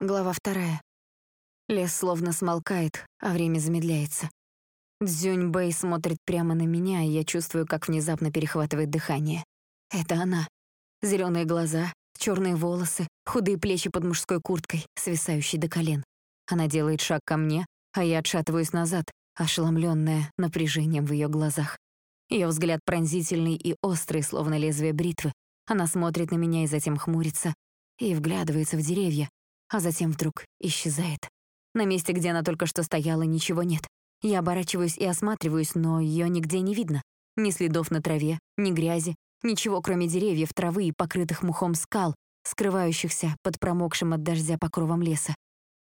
Глава вторая. Лес словно смолкает, а время замедляется. Дзюнь Бэй смотрит прямо на меня, и я чувствую, как внезапно перехватывает дыхание. Это она. Зеленые глаза, черные волосы, худые плечи под мужской курткой, свисающей до колен. Она делает шаг ко мне, а я отшатываюсь назад, ошеломленная напряжением в ее глазах. Ее взгляд пронзительный и острый, словно лезвие бритвы. Она смотрит на меня и затем хмурится и вглядывается в деревья, а затем вдруг исчезает. На месте, где она только что стояла, ничего нет. Я оборачиваюсь и осматриваюсь, но ее нигде не видно. Ни следов на траве, ни грязи, ничего, кроме деревьев, травы и покрытых мухом скал, скрывающихся под промокшим от дождя покровом леса.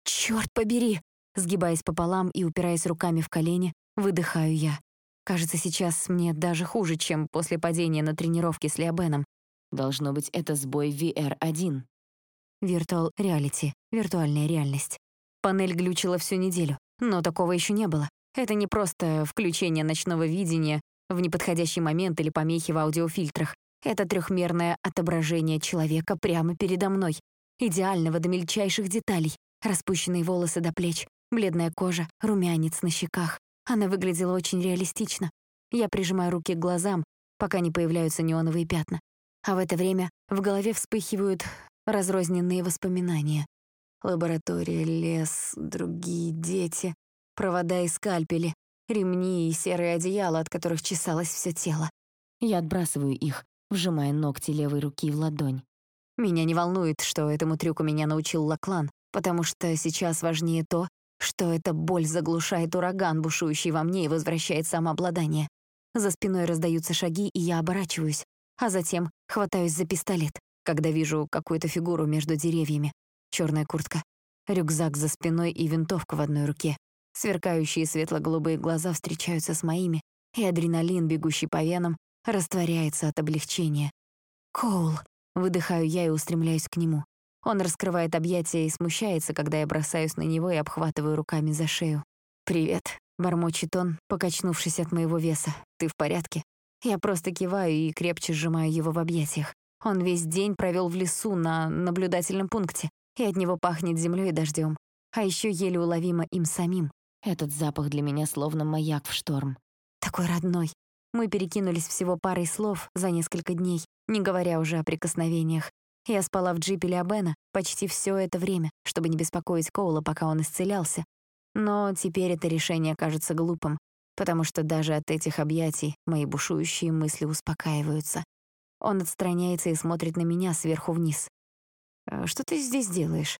«Чёрт побери!» Сгибаясь пополам и упираясь руками в колени, выдыхаю я. Кажется, сейчас мне даже хуже, чем после падения на тренировке с Леобеном. Должно быть, это сбой VR-1. Virtual Reality, виртуальная реальность. Панель глючила всю неделю, но такого еще не было. Это не просто включение ночного видения в неподходящий момент или помехи в аудиофильтрах. Это трехмерное отображение человека прямо передо мной. Идеального до мельчайших деталей. Распущенные волосы до плеч, бледная кожа, румянец на щеках. Она выглядела очень реалистично. Я прижимаю руки к глазам, пока не появляются неоновые пятна. А в это время в голове вспыхивают разрозненные воспоминания. Лаборатория, лес, другие дети, провода и скальпели, ремни и серые одеяла, от которых чесалось все тело. Я отбрасываю их, вжимая ногти левой руки в ладонь. Меня не волнует, что этому трюку меня научил Лаклан, потому что сейчас важнее то, что эта боль заглушает ураган, бушующий во мне, и возвращает самообладание. За спиной раздаются шаги, и я оборачиваюсь, а затем хватаюсь за пистолет когда вижу какую-то фигуру между деревьями. Черная куртка, рюкзак за спиной и винтовка в одной руке. Сверкающие светло-голубые глаза встречаются с моими, и адреналин, бегущий по венам, растворяется от облегчения. «Коул!» — выдыхаю я и устремляюсь к нему. Он раскрывает объятия и смущается, когда я бросаюсь на него и обхватываю руками за шею. «Привет», — бормочет он, покачнувшись от моего веса. «Ты в порядке?» Я просто киваю и крепче сжимаю его в объятиях. Он весь день провел в лесу на наблюдательном пункте, и от него пахнет землей и дождем, а еще еле уловимо им самим. Этот запах для меня словно маяк в шторм. Такой родной. Мы перекинулись всего парой слов за несколько дней, не говоря уже о прикосновениях. Я спала в джипе Леобена почти все это время, чтобы не беспокоить Коула, пока он исцелялся. Но теперь это решение кажется глупым, потому что даже от этих объятий мои бушующие мысли успокаиваются. Он отстраняется и смотрит на меня сверху вниз. «Э, «Что ты здесь делаешь?»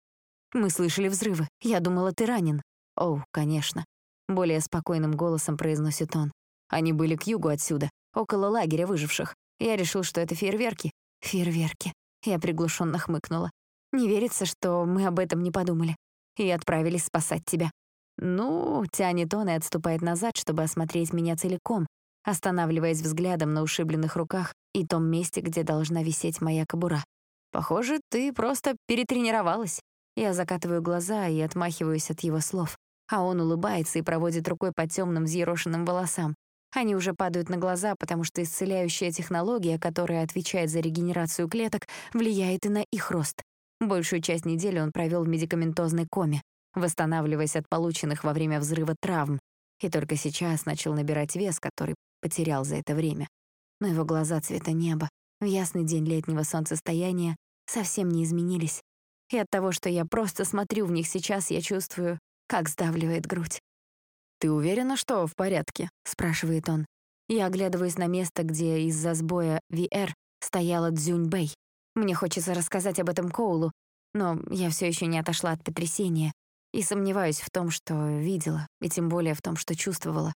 «Мы слышали взрывы. Я думала, ты ранен». «Оу, конечно». Более спокойным голосом произносит он. Они были к югу отсюда, около лагеря выживших. Я решил, что это фейерверки. Фейерверки. Я приглушенно хмыкнула. Не верится, что мы об этом не подумали. И отправились спасать тебя. Ну, тянет он и отступает назад, чтобы осмотреть меня целиком, останавливаясь взглядом на ушибленных руках и том месте, где должна висеть моя кобура. «Похоже, ты просто перетренировалась». Я закатываю глаза и отмахиваюсь от его слов, а он улыбается и проводит рукой по темным взъерошенным волосам. Они уже падают на глаза, потому что исцеляющая технология, которая отвечает за регенерацию клеток, влияет и на их рост. Большую часть недели он провел в медикаментозной коме, восстанавливаясь от полученных во время взрыва травм, и только сейчас начал набирать вес, который потерял за это время но его глаза цвета неба в ясный день летнего солнцестояния совсем не изменились. И от того, что я просто смотрю в них сейчас, я чувствую, как сдавливает грудь. «Ты уверена, что в порядке?» — спрашивает он. Я оглядываюсь на место, где из-за сбоя VR стояла Дзюнь Бэй. Мне хочется рассказать об этом Коулу, но я все еще не отошла от потрясения и сомневаюсь в том, что видела, и тем более в том, что чувствовала.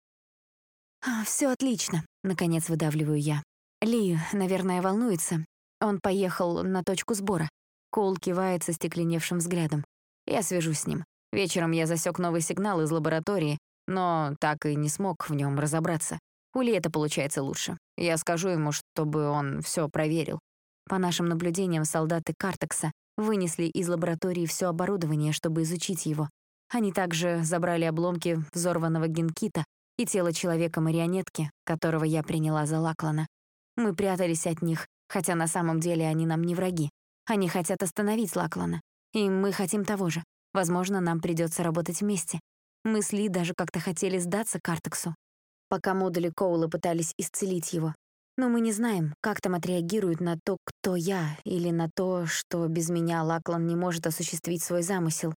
Все отлично», — наконец выдавливаю я. Ли, наверное, волнуется. Он поехал на точку сбора. Коул кивает со стекленевшим взглядом. Я свяжусь с ним. Вечером я засек новый сигнал из лаборатории, но так и не смог в нем разобраться. У Ли это получается лучше. Я скажу ему, чтобы он все проверил. По нашим наблюдениям, солдаты Картекса вынесли из лаборатории все оборудование, чтобы изучить его. Они также забрали обломки взорванного генкита и тело человека-марионетки, которого я приняла за Лаклана. Мы прятались от них, хотя на самом деле они нам не враги. Они хотят остановить Лаклана. И мы хотим того же. Возможно, нам придется работать вместе. Мы с Ли даже как-то хотели сдаться Картексу, пока модули Коула пытались исцелить его. Но мы не знаем, как там отреагируют на то, кто я, или на то, что без меня Лаклан не может осуществить свой замысел.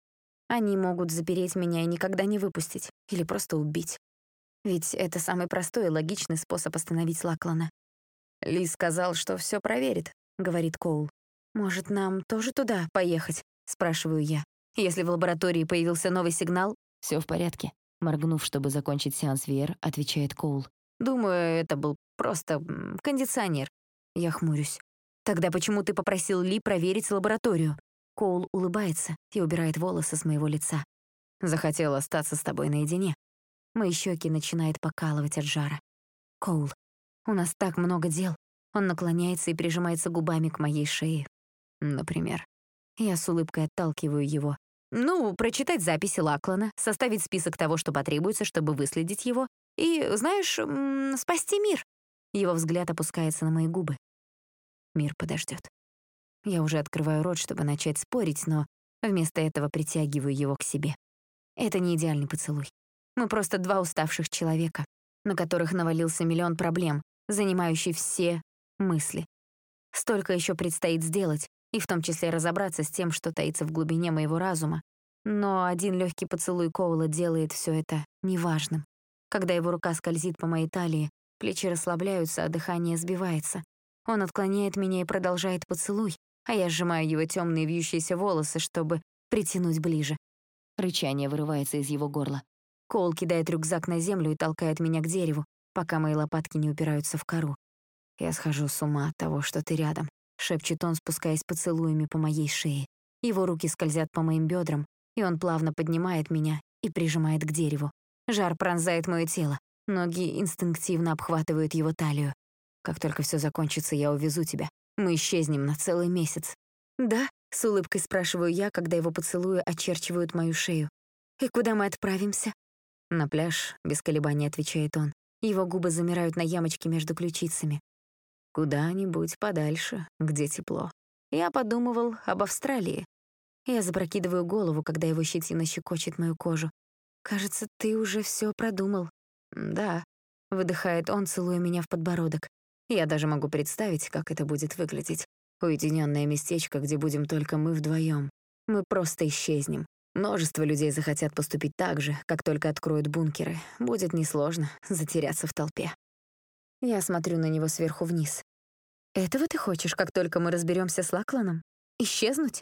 Они могут запереть меня и никогда не выпустить, или просто убить. Ведь это самый простой и логичный способ остановить Лаклана. «Ли сказал, что все проверит», — говорит Коул. «Может, нам тоже туда поехать?» — спрашиваю я. «Если в лаборатории появился новый сигнал...» Все в порядке», — моргнув, чтобы закончить сеанс VR, отвечает Коул. «Думаю, это был просто кондиционер». Я хмурюсь. «Тогда почему ты попросил Ли проверить лабораторию?» Коул улыбается и убирает волосы с моего лица. «Захотел остаться с тобой наедине». Мои щеки начинают покалывать от жара. «Коул, у нас так много дел». Он наклоняется и прижимается губами к моей шее. Например. Я с улыбкой отталкиваю его. Ну, прочитать записи Лаклана, составить список того, что потребуется, чтобы выследить его, и, знаешь, спасти мир. Его взгляд опускается на мои губы. Мир подождет. Я уже открываю рот, чтобы начать спорить, но вместо этого притягиваю его к себе. Это не идеальный поцелуй. Мы просто два уставших человека, на которых навалился миллион проблем, занимающий все мысли. Столько еще предстоит сделать, и в том числе разобраться с тем, что таится в глубине моего разума. Но один легкий поцелуй Коула делает все это неважным. Когда его рука скользит по моей талии, плечи расслабляются, а дыхание сбивается. Он отклоняет меня и продолжает поцелуй, а я сжимаю его темные вьющиеся волосы, чтобы притянуть ближе. Рычание вырывается из его горла. Коул кидает рюкзак на землю и толкает меня к дереву, пока мои лопатки не упираются в кору. «Я схожу с ума от того, что ты рядом», — шепчет он, спускаясь поцелуями по моей шее. Его руки скользят по моим бедрам, и он плавно поднимает меня и прижимает к дереву. Жар пронзает мое тело, ноги инстинктивно обхватывают его талию. «Как только все закончится, я увезу тебя. Мы исчезнем на целый месяц». «Да?» — с улыбкой спрашиваю я, когда его поцелуи очерчивают мою шею. «И куда мы отправимся?» «На пляж», — без колебаний отвечает он. Его губы замирают на ямочке между ключицами. «Куда-нибудь подальше, где тепло». Я подумывал об Австралии. Я запрокидываю голову, когда его щетина щекочет мою кожу. «Кажется, ты уже все продумал». «Да», — выдыхает он, целуя меня в подбородок. Я даже могу представить, как это будет выглядеть. Уединенное местечко, где будем только мы вдвоем. Мы просто исчезнем. Множество людей захотят поступить так же, как только откроют бункеры. Будет несложно затеряться в толпе. Я смотрю на него сверху вниз. «Этого ты хочешь, как только мы разберемся с Лакланом? Исчезнуть?»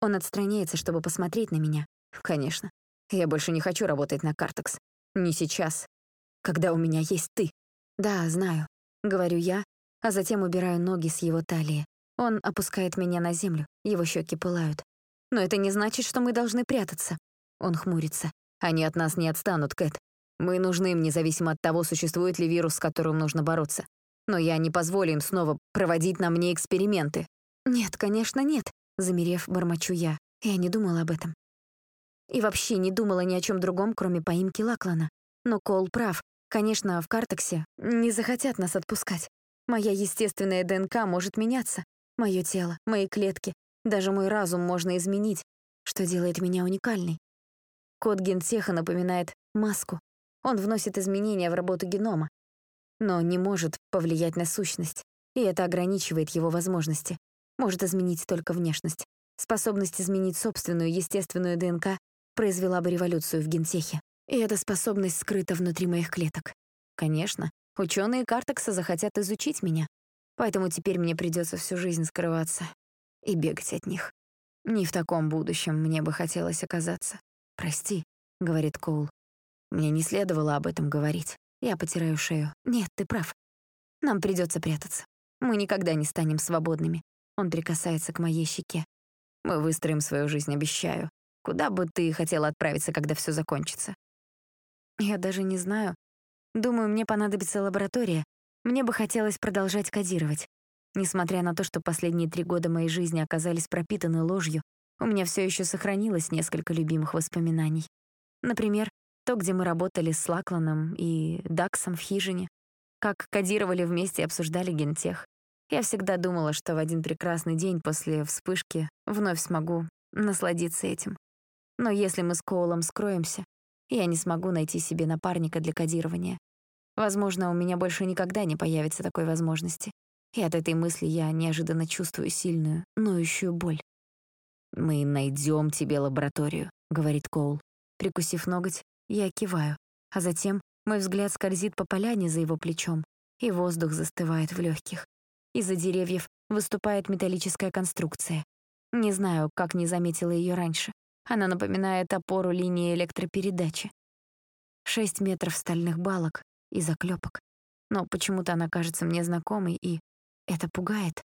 Он отстраняется, чтобы посмотреть на меня. «Конечно. Я больше не хочу работать на Картекс. Не сейчас. Когда у меня есть ты». «Да, знаю», — говорю я, а затем убираю ноги с его талии. Он опускает меня на землю, его щеки пылают. Но это не значит, что мы должны прятаться. Он хмурится. Они от нас не отстанут, Кэт. Мы нужны им, независимо от того, существует ли вирус, с которым нужно бороться. Но я не позволю им снова проводить на мне эксперименты. Нет, конечно, нет. Замерев, бормочу я. Я не думала об этом. И вообще не думала ни о чем другом, кроме поимки Лаклана. Но Кол прав. Конечно, в Картексе не захотят нас отпускать. Моя естественная ДНК может меняться. Мое тело, мои клетки, даже мой разум можно изменить, что делает меня уникальной. Код гентеха напоминает маску. Он вносит изменения в работу генома, но не может повлиять на сущность, и это ограничивает его возможности. Может изменить только внешность. Способность изменить собственную естественную ДНК произвела бы революцию в гентехе. И эта способность скрыта внутри моих клеток. Конечно, ученые Картекса захотят изучить меня, поэтому теперь мне придется всю жизнь скрываться и бегать от них. Не в таком будущем мне бы хотелось оказаться. «Прости», — говорит Коул. «Мне не следовало об этом говорить. Я потираю шею. Нет, ты прав. Нам придется прятаться. Мы никогда не станем свободными». Он прикасается к моей щеке. «Мы выстроим свою жизнь, обещаю. Куда бы ты хотела отправиться, когда все закончится?» «Я даже не знаю. Думаю, мне понадобится лаборатория. Мне бы хотелось продолжать кодировать. Несмотря на то, что последние три года моей жизни оказались пропитаны ложью, у меня все еще сохранилось несколько любимых воспоминаний. Например, то, где мы работали с Лакланом и Даксом в хижине, как кодировали вместе и обсуждали гентех. Я всегда думала, что в один прекрасный день после вспышки вновь смогу насладиться этим. Но если мы с Коулом скроемся, я не смогу найти себе напарника для кодирования. Возможно, у меня больше никогда не появится такой возможности. И от этой мысли я неожиданно чувствую сильную, ноющую боль. «Мы найдем тебе лабораторию», — говорит Коул. Прикусив ноготь, я киваю, а затем мой взгляд скользит по поляне за его плечом, и воздух застывает в легких. Из-за деревьев выступает металлическая конструкция. Не знаю, как не заметила ее раньше. Она напоминает опору линии электропередачи. Шесть метров стальных балок и заклепок. Но почему-то она кажется мне знакомой, и это пугает.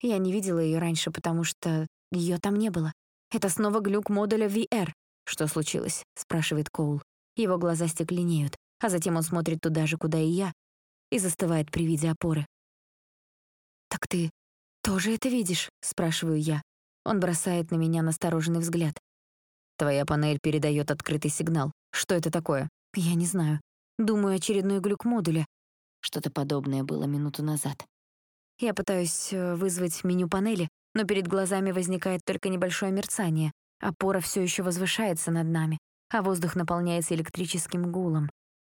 Я не видела ее раньше, потому что ее там не было. Это снова глюк модуля VR. «Что случилось?» — спрашивает Коул. Его глаза стекленеют, а затем он смотрит туда же, куда и я, и застывает при виде опоры. «Так ты тоже это видишь?» — спрашиваю я. Он бросает на меня настороженный взгляд. «Твоя панель передает открытый сигнал. Что это такое?» «Я не знаю. Думаю, очередной глюк модуля. Что-то подобное было минуту назад. Я пытаюсь э, вызвать меню панели, но перед глазами возникает только небольшое мерцание. Опора все еще возвышается над нами, а воздух наполняется электрическим гулом.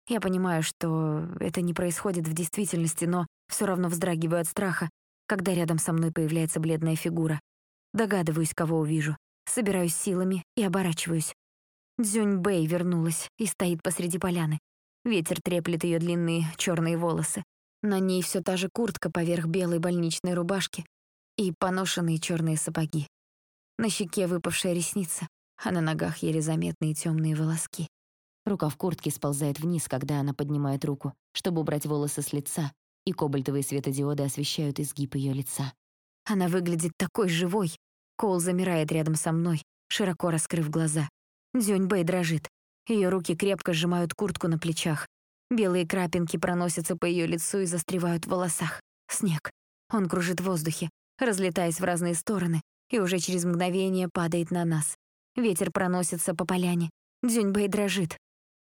Я понимаю, что это не происходит в действительности, но все равно вздрагиваю от страха, когда рядом со мной появляется бледная фигура. Догадываюсь, кого увижу. Собираюсь силами и оборачиваюсь. Дзюнь Бэй вернулась и стоит посреди поляны. Ветер треплет ее длинные черные волосы. На ней все та же куртка поверх белой больничной рубашки и поношенные черные сапоги. На щеке выпавшая ресница, а на ногах еле заметные темные волоски. Рука в куртке сползает вниз, когда она поднимает руку, чтобы убрать волосы с лица, и кобальтовые светодиоды освещают изгиб ее лица. Она выглядит такой живой. Коул замирает рядом со мной, широко раскрыв глаза. Дзюнь Бэй дрожит. Ее руки крепко сжимают куртку на плечах. Белые крапинки проносятся по ее лицу и застревают в волосах. Снег. Он кружит в воздухе, разлетаясь в разные стороны, и уже через мгновение падает на нас. Ветер проносится по поляне. Дзюньбэй дрожит.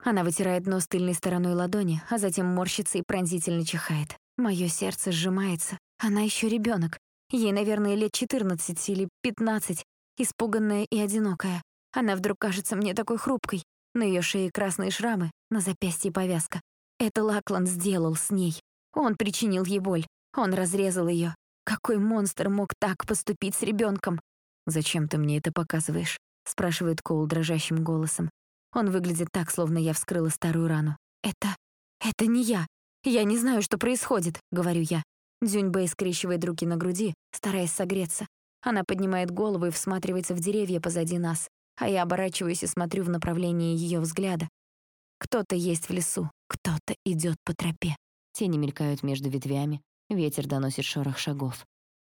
Она вытирает нос тыльной стороной ладони, а затем морщится и пронзительно чихает. Мое сердце сжимается. Она еще ребенок. Ей, наверное, лет 14 или 15, испуганная и одинокая. Она вдруг кажется мне такой хрупкой. На ее шее красные шрамы, на запястье повязка. Это Лаклан сделал с ней. Он причинил ей боль. Он разрезал ее. Какой монстр мог так поступить с ребенком? «Зачем ты мне это показываешь?» — спрашивает Коул дрожащим голосом. Он выглядит так, словно я вскрыла старую рану. «Это... это не я. Я не знаю, что происходит», — говорю я. Дзюньбэй скрещивает руки на груди, стараясь согреться. Она поднимает голову и всматривается в деревья позади нас а я оборачиваюсь и смотрю в направлении ее взгляда. Кто-то есть в лесу, кто-то идет по тропе. Тени мелькают между ветвями, ветер доносит шорох шагов.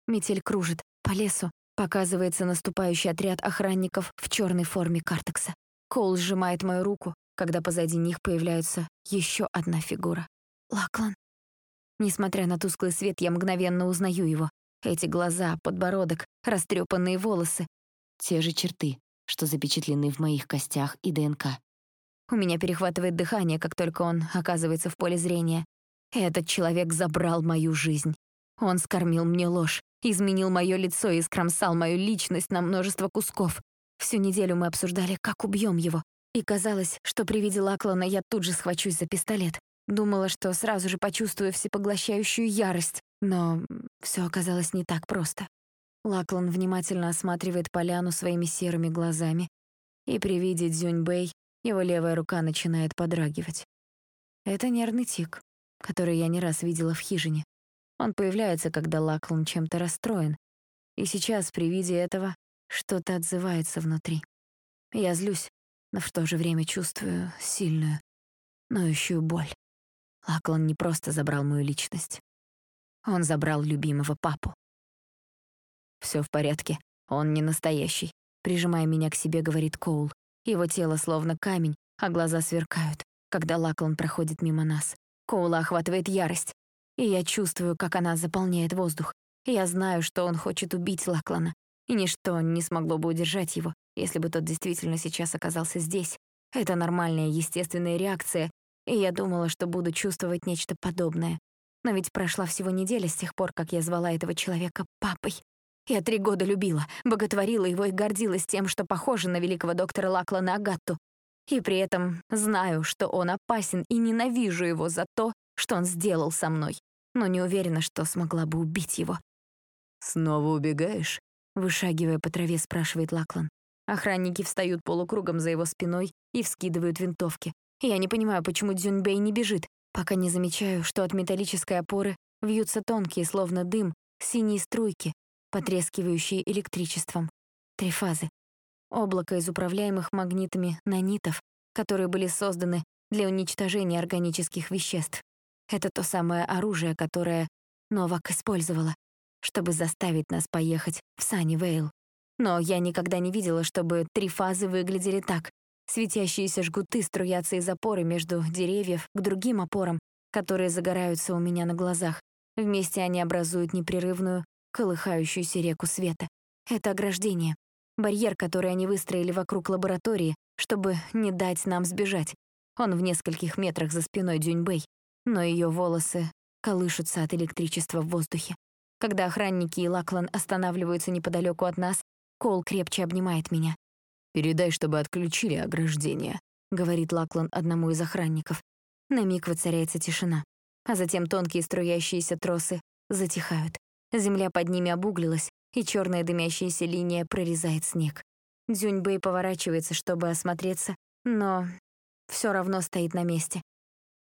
Метель кружит по лесу, показывается наступающий отряд охранников в черной форме картекса. Коул сжимает мою руку, когда позади них появляется еще одна фигура. Лаклан. Несмотря на тусклый свет, я мгновенно узнаю его. Эти глаза, подбородок, растрепанные волосы. Те же черты, что запечатлены в моих костях и ДНК. У меня перехватывает дыхание, как только он оказывается в поле зрения. Этот человек забрал мою жизнь. Он скормил мне ложь, изменил мое лицо и скромсал мою личность на множество кусков. Всю неделю мы обсуждали, как убьем его. И казалось, что при виде Лаклана я тут же схвачусь за пистолет. Думала, что сразу же почувствую всепоглощающую ярость. Но все оказалось не так просто. Лаклан внимательно осматривает поляну своими серыми глазами, и при виде Дзюньбэй его левая рука начинает подрагивать. Это нервный тик, который я не раз видела в хижине. Он появляется, когда Лаклан чем-то расстроен, и сейчас при виде этого что-то отзывается внутри. Я злюсь, но в то же время чувствую сильную, ноющую боль. Лаклан не просто забрал мою личность. Он забрал любимого папу. Все в порядке, он не настоящий», — прижимая меня к себе, говорит Коул. Его тело словно камень, а глаза сверкают, когда Лаклан проходит мимо нас. Коула охватывает ярость, и я чувствую, как она заполняет воздух. Я знаю, что он хочет убить Лаклана, и ничто не смогло бы удержать его, если бы тот действительно сейчас оказался здесь. Это нормальная, естественная реакция, и я думала, что буду чувствовать нечто подобное. Но ведь прошла всего неделя с тех пор, как я звала этого человека папой. Я три года любила, боготворила его и гордилась тем, что похожа на великого доктора Лаклана Агатту. И при этом знаю, что он опасен, и ненавижу его за то, что он сделал со мной. Но не уверена, что смогла бы убить его. «Снова убегаешь?» Вышагивая по траве, спрашивает Лаклан. Охранники встают полукругом за его спиной и вскидывают винтовки. Я не понимаю, почему Дзюньбэй не бежит, пока не замечаю, что от металлической опоры вьются тонкие, словно дым, синие струйки, потрескивающие электричеством. Три фазы. Облако из управляемых магнитами нанитов, которые были созданы для уничтожения органических веществ. Это то самое оружие, которое Новак использовала, чтобы заставить нас поехать в Саннивейл. Но я никогда не видела, чтобы три фазы выглядели так. Светящиеся жгуты струятся из опоры между деревьев к другим опорам, которые загораются у меня на глазах. Вместе они образуют непрерывную, колыхающуюся реку света. Это ограждение. Барьер, который они выстроили вокруг лаборатории, чтобы не дать нам сбежать. Он в нескольких метрах за спиной Дюньбэй, но ее волосы колышутся от электричества в воздухе. Когда охранники и Лаклан останавливаются неподалеку от нас, Кол крепче обнимает меня. «Передай, чтобы отключили ограждение», — говорит Лаклан одному из охранников. На миг воцаряется тишина, а затем тонкие струящиеся тросы затихают. Земля под ними обуглилась, и черная дымящаяся линия прорезает снег. Дзюньбэй поворачивается, чтобы осмотреться, но все равно стоит на месте.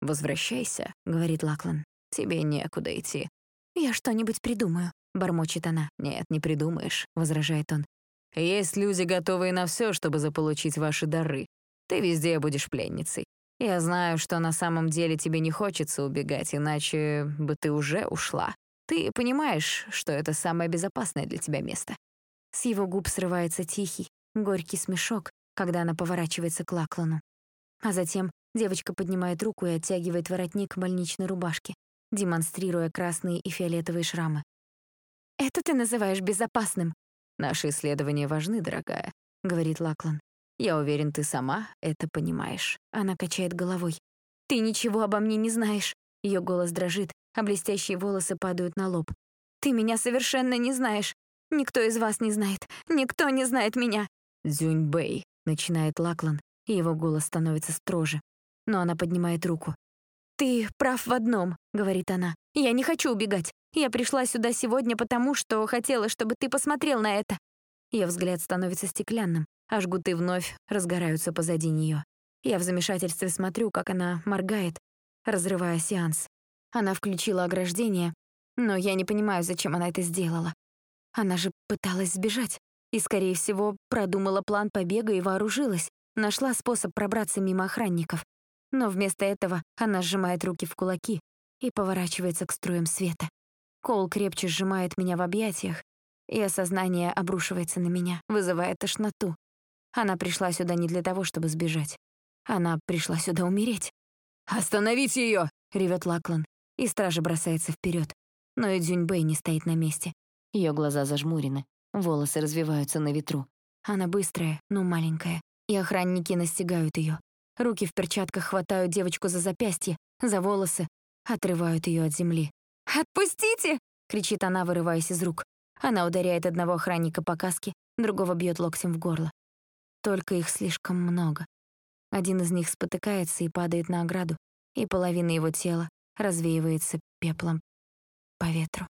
«Возвращайся», — говорит Лаклан. «Тебе некуда идти». «Я что-нибудь придумаю», — бормочет она. «Нет, не придумаешь», — возражает он. «Есть люди, готовые на все, чтобы заполучить ваши дары. Ты везде будешь пленницей. Я знаю, что на самом деле тебе не хочется убегать, иначе бы ты уже ушла. Ты понимаешь, что это самое безопасное для тебя место». С его губ срывается тихий, горький смешок, когда она поворачивается к Лаклану. А затем девочка поднимает руку и оттягивает воротник больничной рубашки, демонстрируя красные и фиолетовые шрамы. «Это ты называешь безопасным?» «Наши исследования важны, дорогая», — говорит Лаклан. «Я уверен, ты сама это понимаешь». Она качает головой. «Ты ничего обо мне не знаешь». Ее голос дрожит, а блестящие волосы падают на лоб. «Ты меня совершенно не знаешь. Никто из вас не знает. Никто не знает меня». «Дзюньбэй», — начинает Лаклан, и его голос становится строже. Но она поднимает руку. «Ты прав в одном», — говорит она. «Я не хочу убегать. Я пришла сюда сегодня потому, что хотела, чтобы ты посмотрел на это». Ее взгляд становится стеклянным, а жгуты вновь разгораются позади нее. Я в замешательстве смотрю, как она моргает, разрывая сеанс. Она включила ограждение, но я не понимаю, зачем она это сделала. Она же пыталась сбежать и, скорее всего, продумала план побега и вооружилась, нашла способ пробраться мимо охранников. Но вместо этого она сжимает руки в кулаки и поворачивается к струям света. Кол крепче сжимает меня в объятиях, и осознание обрушивается на меня, вызывая тошноту. Она пришла сюда не для того, чтобы сбежать. Она пришла сюда умереть. «Остановите ее! ревет Лаклан и стража бросается вперед. Но и Дзюньбэй не стоит на месте. Ее глаза зажмурены, волосы развиваются на ветру. Она быстрая, но маленькая, и охранники настигают ее. Руки в перчатках хватают девочку за запястье, за волосы, отрывают ее от земли. «Отпустите!» — кричит она, вырываясь из рук. Она ударяет одного охранника по каске, другого бьет локтем в горло. Только их слишком много. Один из них спотыкается и падает на ограду, и половина его тела развеивается пеплом по ветру.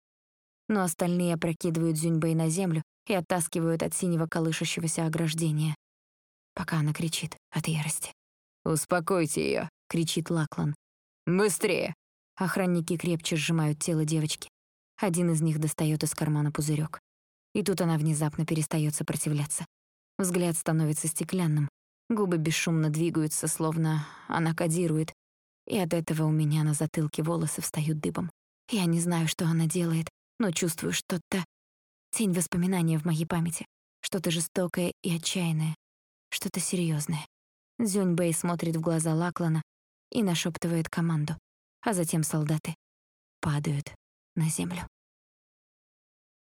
Но остальные опрокидывают Зюньбэй на землю и оттаскивают от синего колышущегося ограждения, пока она кричит от ярости. «Успокойте ее, кричит Лаклан. «Быстрее!» Охранники крепче сжимают тело девочки. Один из них достает из кармана пузырек. И тут она внезапно перестает сопротивляться. Взгляд становится стеклянным. Губы бесшумно двигаются, словно она кодирует, и от этого у меня на затылке волосы встают дыбом. Я не знаю, что она делает, но чувствую что-то... Тень воспоминания в моей памяти. Что-то жестокое и отчаянное. Что-то серьезное. Зюнь Бэй смотрит в глаза Лаклана и нашептывает команду. А затем солдаты падают на землю.